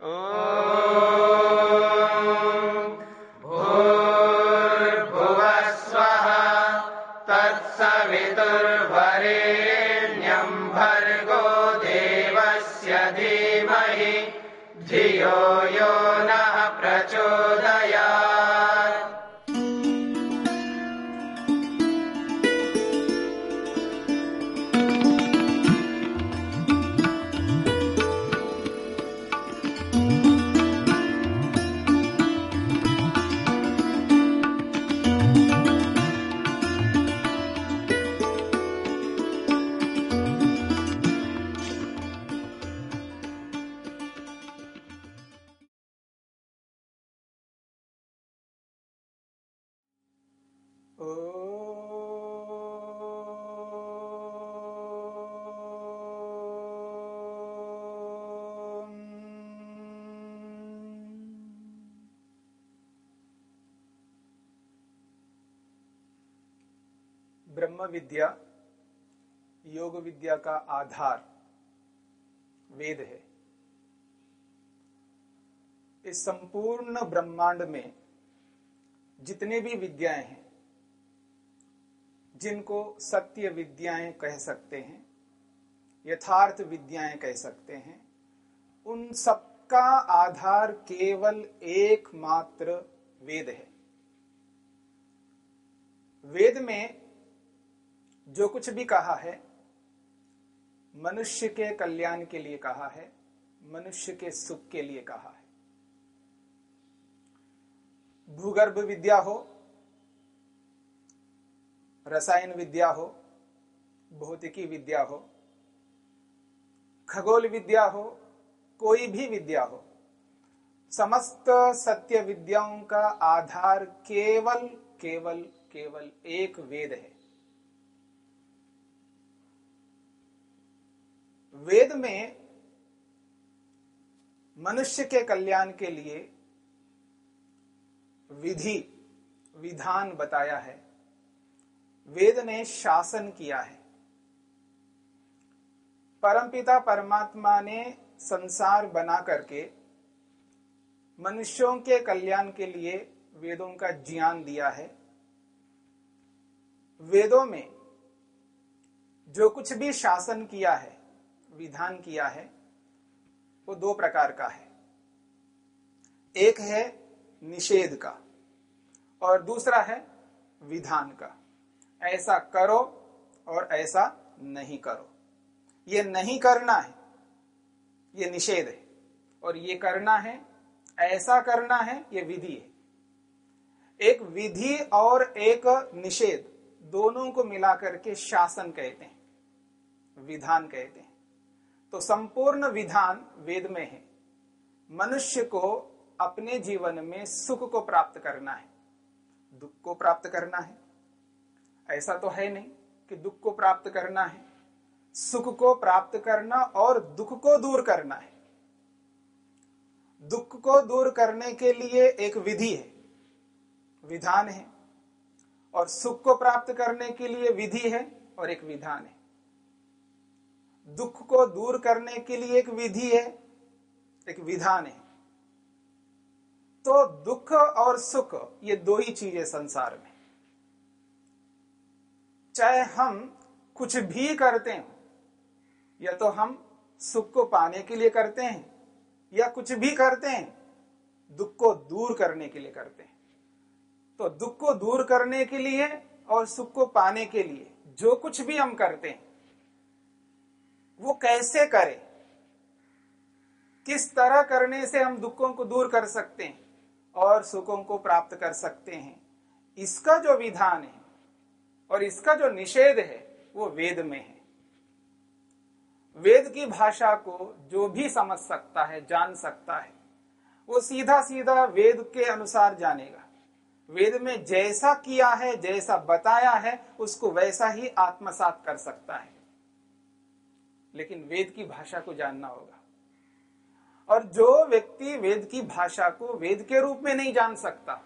Oh. ब्रह्म विद्या, योग विद्या का आधार वेद है। इस संपूर्ण ब्रह्मांड में जितने भी विद्याएँ हैं, जिनको सत्य विद्याएँ कह सकते हैं, यथार्थ विद्याएँ कह सकते हैं, उन सबका आधार केवल एकमात्र वेद है। वेद में जो कुछ भी कहा है, मनुष्य के कल्याण के लिए कहा है, मनुष्य के सुख के लिए कहा है। भूगर्भ विद्या हो, रसायन विद्या हो, भौतिकी विद्या हो, खगोल विद्या हो, कोई भी विद्या हो, समस्त सत्य विद्याओं का आधार केवल केवल केवल एक वेद है। वेद में मनुष्य के कल्याण के लिए विधि, विधान बताया है। वेद ने शासन किया है। परमपिता परमात्मा ने संसार बना करके मनुष्यों के कल्याण के लिए वेदों का ज्ञान दिया है। वेदों में जो कुछ भी शासन किया है विधान किया है, वो दो प्रकार का है। एक है निषेध का और दूसरा है विधान का। ऐसा करो और ऐसा नहीं करो। ये नहीं करना है, ये निषेध है और ये करना है, ऐसा करना है, ये विधि है। एक विधि और एक निषेध दोनों को मिलाकर के शासन कहते हैं, विधान कहते हैं। तो संपूर्ण विधान वेद में है। मनुष्य को अपने जीवन में सुख को प्राप्त करना है। दुख को प्राप्त करना है। ऐसा तो है नहीं कि दुख को प्राप्त करना है। सुख को प्राप्त करना और दुख को दूर करना है। दुख को दूर करने के लिए एक विधि है। विधान है। और सुख को प्राप्त करने के लिए विधि है और एक विधान है। दुख को दूर करने के लिए एक विधि है, एक विधान है। तो दुख और सुख, ये दो ही चीज़ें संसार में। चाहे हम कुछ भी करते हो, या तो हम सुख को पाने के लिए करते हैं, या कुछ भी करते हैं, दुख को दूर करने के लिए करते हैं। तो दुख को दूर करने के लिए और सुख को पाने के लिए जो कुछ भी हम करते हैं वो कैसे करें? किस तरह करने से हम दुखों को दूर कर सकते हैं और सुखों को प्राप्त कर सकते हैं? इसका जो विधान है और इसका जो निषेध है, वो वेद में है। वेद की भाषा को जो भी समझ सकता है, जान सकता है, वो सीधा सीधा वेद के अनुसार जानेगा। वेद में जैसा किया है, जैसा बताया है, उसको वैसा ही आत्मसात कर सकता है। लेकिन वेद की भाषा को जानना होगा। और जो व्यक्ति वेद की भाषा को वेद के रूप में नहीं जान सकता,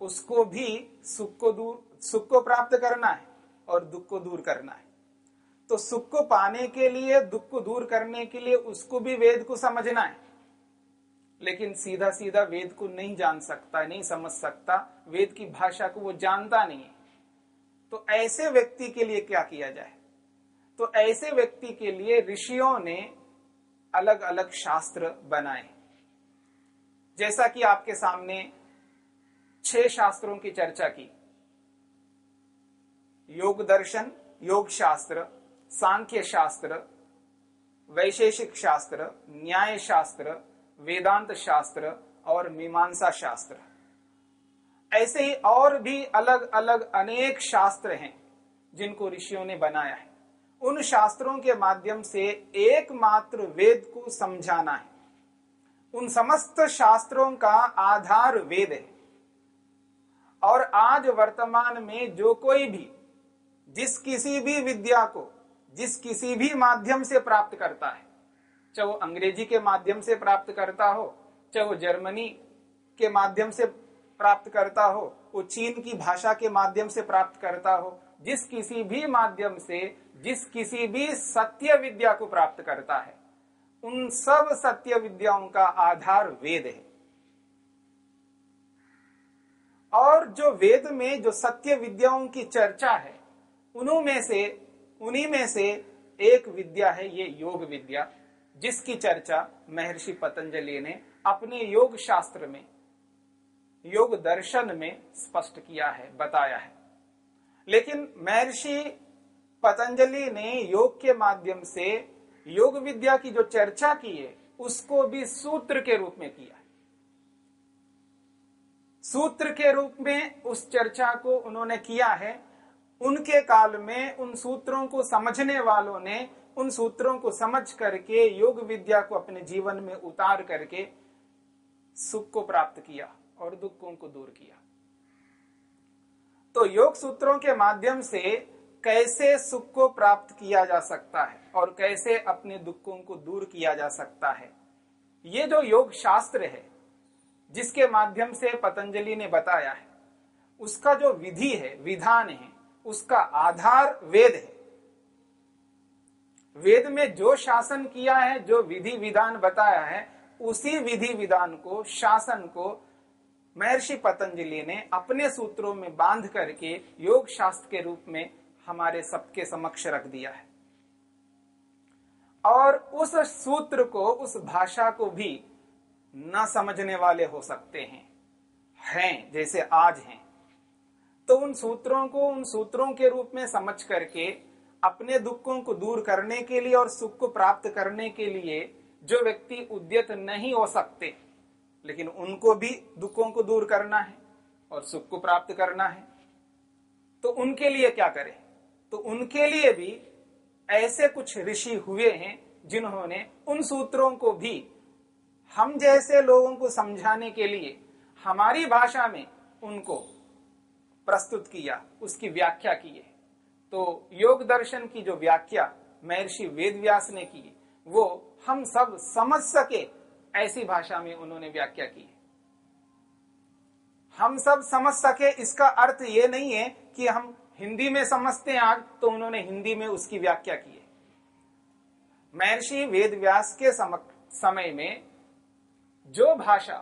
उसको भी सुख को दूर, सुख को प्राप्त करना है और दुख को दूर करना है। तो सुख को पाने के लिए, दुख को दूर करने के लिए उसको भी वेद को समझना है। लेकिन सीधा सीधा वेद को नहीं जान सकता, नहीं समझ सकता, वेद की भाषा को वो जानता नहीं है। तो ऐसे व्यक्ति के लिए क्या किया जाए? तो ऐसे व्यक्ति के लिए ऋषियों ने अलग अलग शास्त्र बनाए। जैसा कि आपके सामने छह शास्त्रों की चर्चा की। योग दर्शन, योग शास्त्र, सांख्य शास्त्र, वैशेषिक शास्त्र, न्याय शास्त्र, वेदांत शास्त्र और मीमांसा शास्त्र। ऐसे ही और भी अलग अलग अनेक शास्त्र हैं जिनको ऋषियों ने बनाया है। उन शास्त्रों के माध्यम से एकमात्र वेद को समझाना है। उन समस्त शास्त्रों का आधार वेद है। और आज वर्तमान में जो कोई भी, जिस किसी भी विद्या को, जिस किसी भी माध्यम से प्राप्त करता है, चाहे वो अंग्रेज़ी के माध्यम से प्राप्त करता हो, चाहे वो जर्मनी के माध्यम से प्राप्त करता हो, वो चीन की भाषा के माध्यम से प्राप्त करता हो जिस किसी भी माध्यम से, जिस किसी भी सत्य विद्या को प्राप्त करता है, उन सब सत्य विद्याओं का आधार वेद है। और जो वेद में जो सत्य विद्याओं की चर्चा है, उन्हीं से, उन्हीं में से एक विद्या है, ये योग विद्या, जिसकी चर्चा महर्षि पतंजलि ने अपने योग शास्त्र में, योग दर्शन में स्पष्ट किया है, बताया है। लेकिन महर्षि पतंजलि ने योग के माध्यम से योग विद्या की जो चर्चा की है, उसको भी सूत्र के रूप में किया सूत्र के रूप में उस चर्चा को उन्होंने किया है। उनके काल में उन सूत्रों को समझने वालों ने उन सूत्रों को समझ करके योग विद्या को अपने जीवन में उतार करके सुख को प्राप्त किया और दुखों को दूर किया। तो योग सूत्रों के माध्यम से कैसे सुख को प्राप्त किया जा सकता है और कैसे अपने दुखों को दूर किया जा सकता है? ये जो योग शास्त्र है, जिसके माध्यम से पतंजलि ने बताया है, उसका जो विधि है, विधान है, उसका आधार वेद है। वेद में जो शासन किया है, जो विधि विधान बताया है, उसी विधि विधान को, शासन को महर्षि पतंजलि ने अपने सूत्रों में बाँध करके योग शास्त्र के रूप में हमारे सबके समक्ष रख दिया है। और उस सूत्र को, उस भाषा को भी न समझने वाले हो सकते हैं हैं, जैसे आज हैं। तो उन सूत्रों को, उन सूत्रों के रूप में समझ करके अपने दुखों को दूर करने के लिए और सुख को प्राप्त करने के लिए जो व्यक्ति उद्यत नहीं हो सकते लेकिन उनको भी दुखों को दूर करना है और सुख को प्राप्त करना है। तो उनके लिए क्या करें? तो उनके लिए भी ऐसे कुछ ऋषि हुए हैं जिन्होंने उन सूत्रों को भी हम जैसे लोगों को समझाने के लिए हमारी भाषा में उनको प्रस्तुत किया, उसकी व्याख्या की है। तो योग दर्शन की जो व्याख्या महर्षि वेद व्यास ने की, वो हम सब समझ सके ऐसी भाषा में उन्होंने व्याख्या की हम सब समझ सके, इसका अर्थ ये नहीं है कि हम हिंदी में समझते हैं आज तो उन्होंने हिंदी में उसकी व्याख्या की है। महर्षि वेद व्यास के समय में जो भाषा,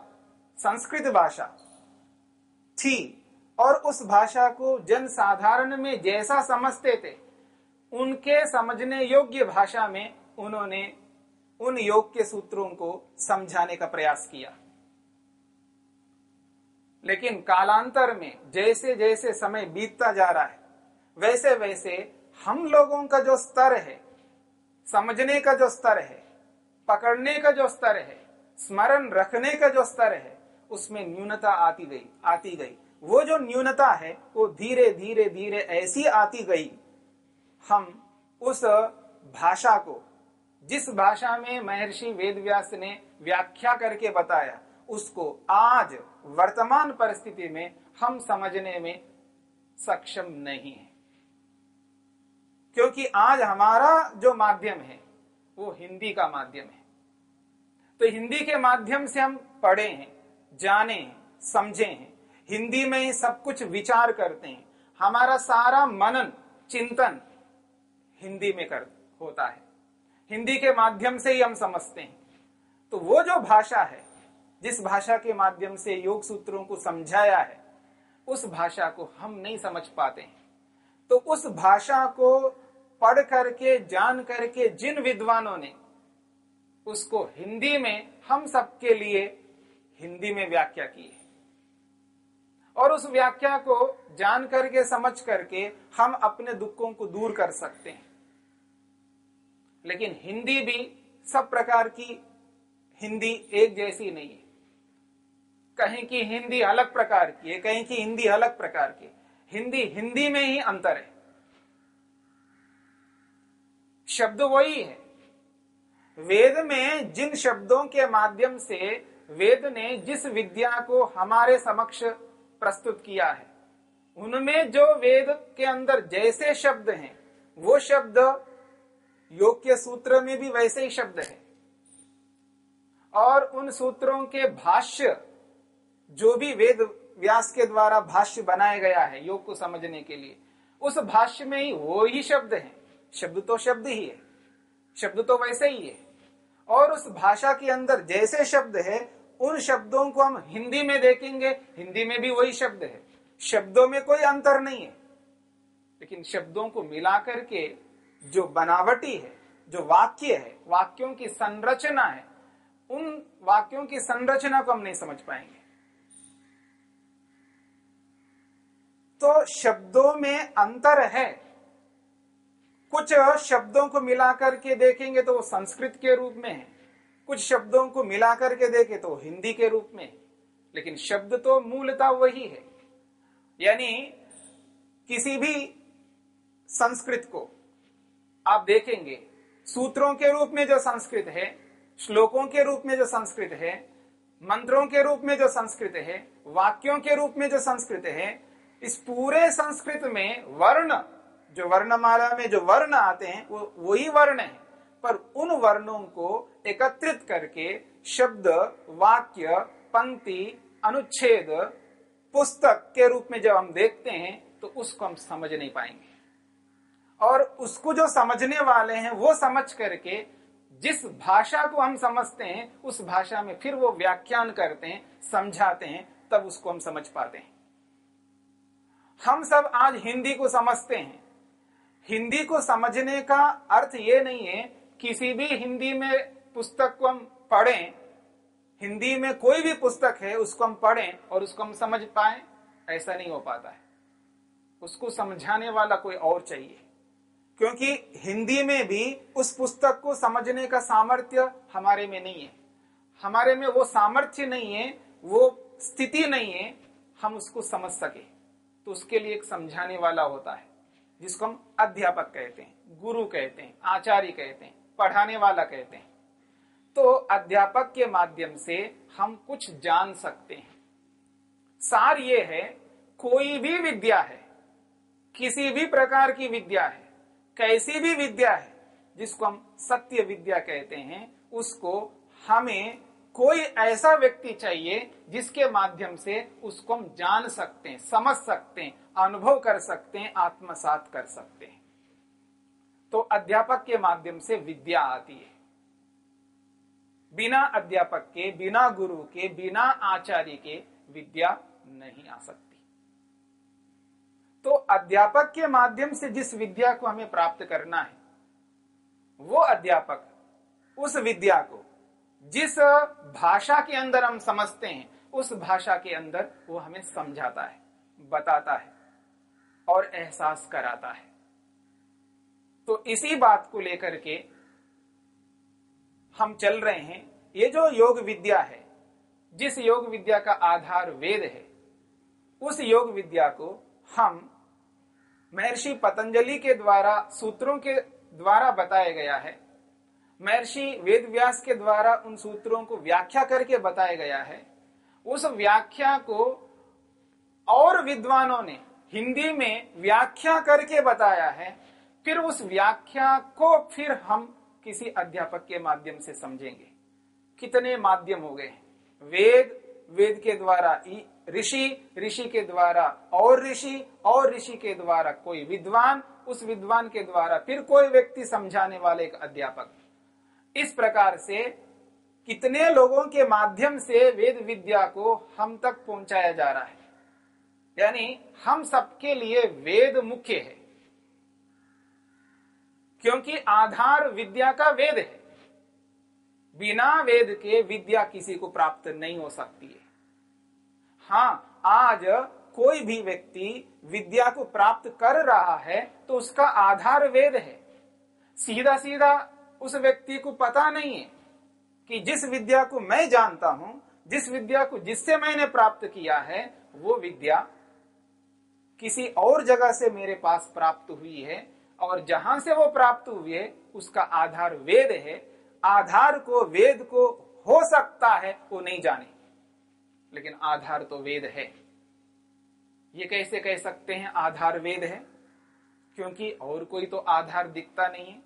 संस्कृत भाषा थी, और उस भाषा को जन साधारण में जैसा समझते थे, उनके समझने योग्य भाषा में उन्होंने उन योग के सूत्रों को समझाने का प्रयास किया। लेकिन कालांतर में जैसे जैसे समय बीतता जा रहा है, वैसे वैसे हम लोगों का जो स्तर है, समझने का जो स्तर है, पकड़ने का जो स्तर है, स्मरण रखने का जो स्तर है, उसमें न्यूनता आती गई आती गई। वो जो न्यूनता है, वो धीरे धीरे धीरे ऐसी आती गई। हम उस भाषा को जिस भाषा में महर्षि वेदव्यास ने व्याख्या करके बताया, उसको आज वर्तमान परिस्थिति में हम समझने में सक्षम नहीं है। क्योंकि आज हमारा जो माध्यम है, वो हिंदी का माध्यम है। तो हिंदी के माध्यम से हम पढ़े हैं, जाने हैं, समझे हैं, हिंदी में ही सब कुछ विचार करते हैं। हमारा सारा मनन, चिंतन हिंदी में कर, होता है। हिंदी के माध्यम से ही हम समझते हैं। तो वो जो भाषा है, जिस भाषा के माध्यम से योग सूत्रों को समझाया है, उस भाषा को हम नहीं समझ पाते हैं। तो उस भाषा को पढ़ करके, जान करके जिन विद्वानों ने, उसको हिंदी में हम सबके लिए हिंदी में व्याख्या की है। और उस व्याख्या को जान करके, समझ करके हम अपने दुखों को दूर कर सकते हैं। लेकिन हिंदी भी सब प्रकार की हिंदी एक जैसी नहीं है। कहीं की हिंदी अलग प्रकार की है, कहीं की हिंदी अलग प्रकार की हिंदी हिंदी में ही अंतर है। शब्द वही है। वेद में जिन शब्दों के माध्यम से वेद ने जिस विद्या को हमारे समक्ष प्रस्तुत किया है, उनमें जो वेद के अंदर जैसे शब्द हैं, वो शब्द योग के सूत्र में भी वैसे ही शब्द है। और उन सूत्रों के भाष्य, जो भी वेद व्यास के द्वारा भाष्य बनाया गया है, योग को समझने के लिए, उस भाष्य में ही वो ही शब्द है। शब्द तो शब्द ही है। शब्द तो वैसे ही है। और उस भाषा के अंदर जैसे शब्द है, उन शब्दों को हम हिंदी में देखेंगे, हिंदी में भी वही शब्द है। शब्दों में कोई अंतर नहीं है। लेकिन शब्दों को मिलाकर के जो बनावटी है, जो वाक्य है, वाक्यों की संरचना है, उन वाक्यों की संरचना को हम नहीं समझ पाएँगे। तो शब्दों में अंतर है। कुछ शब्दों को मिलाकर के देखेंगे तो वो संस्कृत के रूप में है। कुछ शब्दों को मिलाकर के देखे तो हिंदी के रूप में लेकिन शब्द तो मूलता वही है। यानी किसी भी संस्कृत को आप देखेंगे, सूत्रों के रूप में जो संस्कृत है, श्लोकों के रूप में जो संस्कृत है, मंत्रों के रूप में जो संस्कृत है, वाक्यों के रूप में जो संस्कृत है, इस पूरे संस्कृत में वर्ण, जो वर्णमाला में जो वर्ण आते हैं, वो, वही वर्ण है। पर उन वर्णों को एकत्रित करके शब्द, वाक्य, पंक्ति, अनुच्छेद, पुस्तक के रूप में जब हम देखते हैं तो उसको हम समझ नहीं पाएँगे। और उसको जो समझने वाले हैं, वो समझ करके जिस भाषा को हम समझते हैं, उस भाषा में फिर वो व्याख्यान करते हैं, समझाते हैं, तब उसको हम समझ पाते हैं। हम सब आज हिंदी को समझते हैं। हिंदी को समझने का अर्थ ये नहीं है, किसी भी हिंदी में पुस्तक को हम पढ़ें, हिंदी में कोई भी पुस्तक है, उसको हम पढ़ें और उसको हम समझ पाए, ऐसा नहीं हो पाता है। उसको समझाने वाला कोई और चाहिए। क्योंकि हिंदी में भी उस पुस्तक को समझने का सामर्थ्य हमारे में नहीं है। हमारे में वो सामर्थ्य नहीं है, वो स्थिति नहीं है, हम उसको समझ सके। तो उसके लिए एक समझाने वाला होता है, जिसको हम अध्यापक कहते हैं, गुरु कहते हैं, आचार्य कहते हैं, पढ़ाने वाला कहते हैं। तो अध्यापक के माध्यम से हम कुछ जान सकते हैं। सार ये है, कोई भी विद्या है, किसी भी प्रकार की विद्या है कैसी भी विद्या है, जिसको हम सत्य विद्या कहते हैं, उसको हमें कोई ऐसा व्यक्ति चाहिए जिसके माध्यम से उसको हम जान सकते हैं, समझ सकते हैं, अनुभव कर सकते हैं, आत्मसात कर सकते हैं। तो अध्यापक के माध्यम से विद्या आती है। बिना अध्यापक के, बिना गुरु के, बिना आचार्य के विद्या नहीं आ सकती। अध्यापक के माध्यम से जिस विद्या को हमें प्राप्त करना है, वो अध्यापक उस विद्या को, जिस भाषा के अंदर हम समझते हैं, उस भाषा के अंदर वो हमें समझाता है, बताता है और एहसास कराता है। तो इसी बात को लेकर के हम चल रहे हैं। ये जो योग विद्या है, जिस योग विद्या का आधार वेद है, उस योग विद्या को हम महर्षि पतंजलि के द्वारा, सूत्रों के द्वारा बताया गया है। महर्षि वेद व्यास के द्वारा उन सूत्रों को व्याख्या करके बताया गया है। उस व्याख्या को और विद्वानों ने हिंदी में व्याख्या करके बताया है। फिर उस व्याख्या को फिर हम किसी अध्यापक के माध्यम से समझेंगे। कितने माध्यम हो गए वेद वेद के द्वारा ऋषि ऋषि के द्वारा और ऋषि और ऋषि के द्वारा कोई विद्वान, उस विद्वान के द्वारा फिर कोई व्यक्ति समझाने वाले एक अध्यापक। इस प्रकार से कितने लोगों के माध्यम से वेद विद्या को हम तक पहुँचाया जा रहा है। यानी हम सबके लिए वेद मुख्य है। क्योंकि आधार विद्या का वेद है। बिना वेद के विद्या किसी को प्राप्त नहीं हो सकती है। हाँ आज कोई भी व्यक्ति विद्या को प्राप्त कर रहा है तो उसका आधार वेद है। सीधा सीधा उस व्यक्ति को पता नहीं है कि जिस विद्या को मैं जानता हूँ, जिस विद्या को जिससे मैंने प्राप्त किया है, वो विद्या किसी और जगह से मेरे पास प्राप्त हुई है और जहाँ से वो प्राप्त हुई है, उसका आधार वेद है। आधार को, वेद को हो सकता है वो नहीं जाने। लेकिन आधार तो वेद है। ये कैसे कह सकते हैं आधार वेद है? क्योंकि और कोई तो आधार दिखता नहीं है,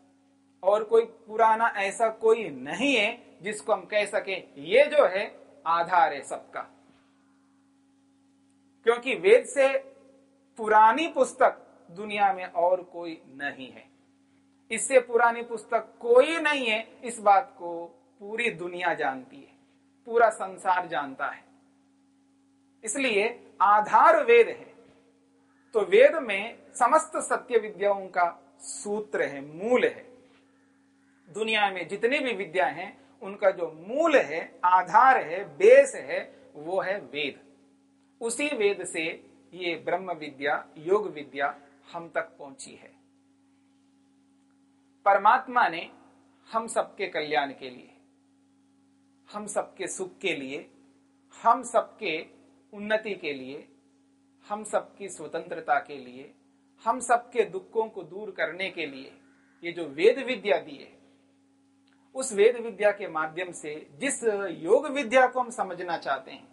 और कोई पुराना ऐसा कोई नहीं है जिसको हम कह सके, ये जो है, आधार है सबका। क्योंकि वेद से पुरानी पुस्तक दुनिया में और कोई नहीं है। इससे पुरानी पुस्तक कोई नहीं है, इस बात को पूरी दुनिया जानती है, पूरा संसार जानता है। इसलिए आधार वेद है। तो वेद में समस्त सत्य विद्याओं का सूत्र है, मूल है। दुनिया में जितनी भी विद्या हैं, उनका जो मूल है, आधार है, बेस है, वो है वेद। उसी वेद से ये ब्रह्म विद्या, योग विद्या हम तक पहुँची है। परमात्मा ने हम सबके कल्याण के लिए, हम सबके सुख के लिए, हम सबके उन्नति के लिए, हम सबकी स्वतंत्रता के लिए, हम सबके दुखों को दूर करने के लिए, ये जो वेद विद्या दी है, उस वेद विद्या के माध्यम से जिस योग विद्या को हम समझना चाहते हैं,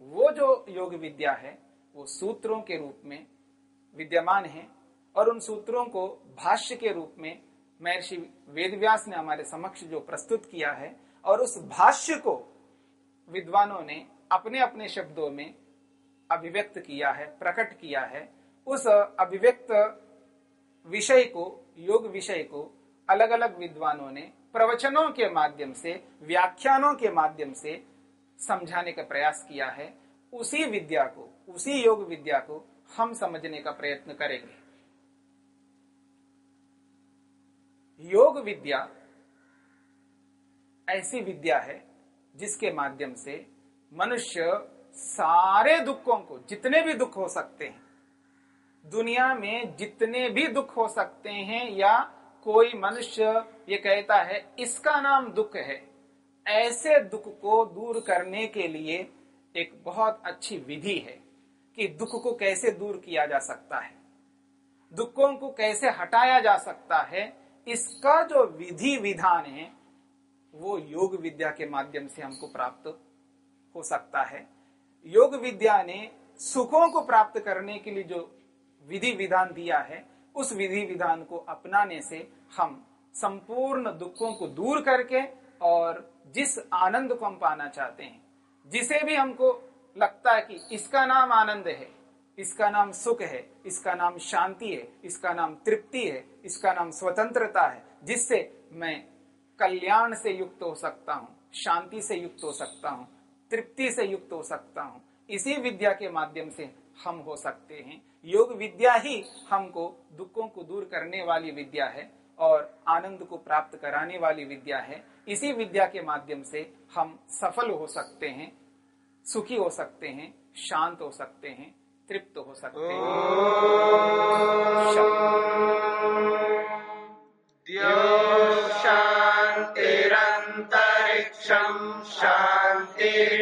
वो जो योग विद्या है, वो सूत्रों के रूप में विद्यमान है और उन सूत्रों को भाष्य के रूप में महर्षि वेदव्यास ने हमारे समक्ष जो प्रस्तुत किया है और उस भाष्य को विद्वानों ने अपने अपने शब्दों में अभिव्यक्त किया है, प्रकट किया है, उस अभिव्यक्त विषय को, योग विषय को अलग अलग विद्वानों ने प्रवचनों के माध्यम से, व्याख्यानों के माध्यम से समझाने का प्रयास किया है। उसी विद्या को, उसी योग विद्या को हम समझने का प्रयत्न करेंगे। योग विद्या ऐसी विद्या है जिसके माध्यम से मनुष्य सारे दुखों को, जितने भी दुख हो सकते हैं, दुनिया में जितने भी दुख हो सकते हैं, या कोई मनुष्य ये कहता है, इसका नाम दुख है, ऐसे दुख को दूर करने के लिए एक बहुत अच्छी विधि है कि दुख को कैसे दूर किया जा सकता है, दुखों को कैसे हटाया जा सकता है। इसका जो विधि विधान है, वो योग विद्या के माध्यम से हमको प्राप्त हो सकता है। योग विद्या ने सुखों को प्राप्त करने के लिए जो विधि विधान दिया है, उस विधि विधान को अपनाने से हम संपूर्ण दुखों को दूर करके और जिस आनंद को हम पाना चाहते हैं, जिसे भी हमको लगता है कि इसका नाम आनंद है, इसका नाम सुख है, इसका नाम शांति है, इसका नाम तृप्ति है, इसका नाम स्वतंत्रता है, जिससे मैं कल्याण से युक्त हो सकता हूँ, शांति से युक्त हो सकता हूँ तृप्ति से युक्त हो सकता हूँ। इसी विद्या के माध्यम से हम हो सकते हैं। योग विद्या ही हमको दुखों को दूर करने वाली विद्या है और आनंद को प्राप्त कराने वाली विद्या है। इसी विद्या के माध्यम से हम सफल हो सकते हैं सुखी हो सकते हैं शांत हो सकते हैं तृप्त हो सकते हैं। शांतिरंतरिक्षम शांति।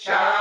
Shout.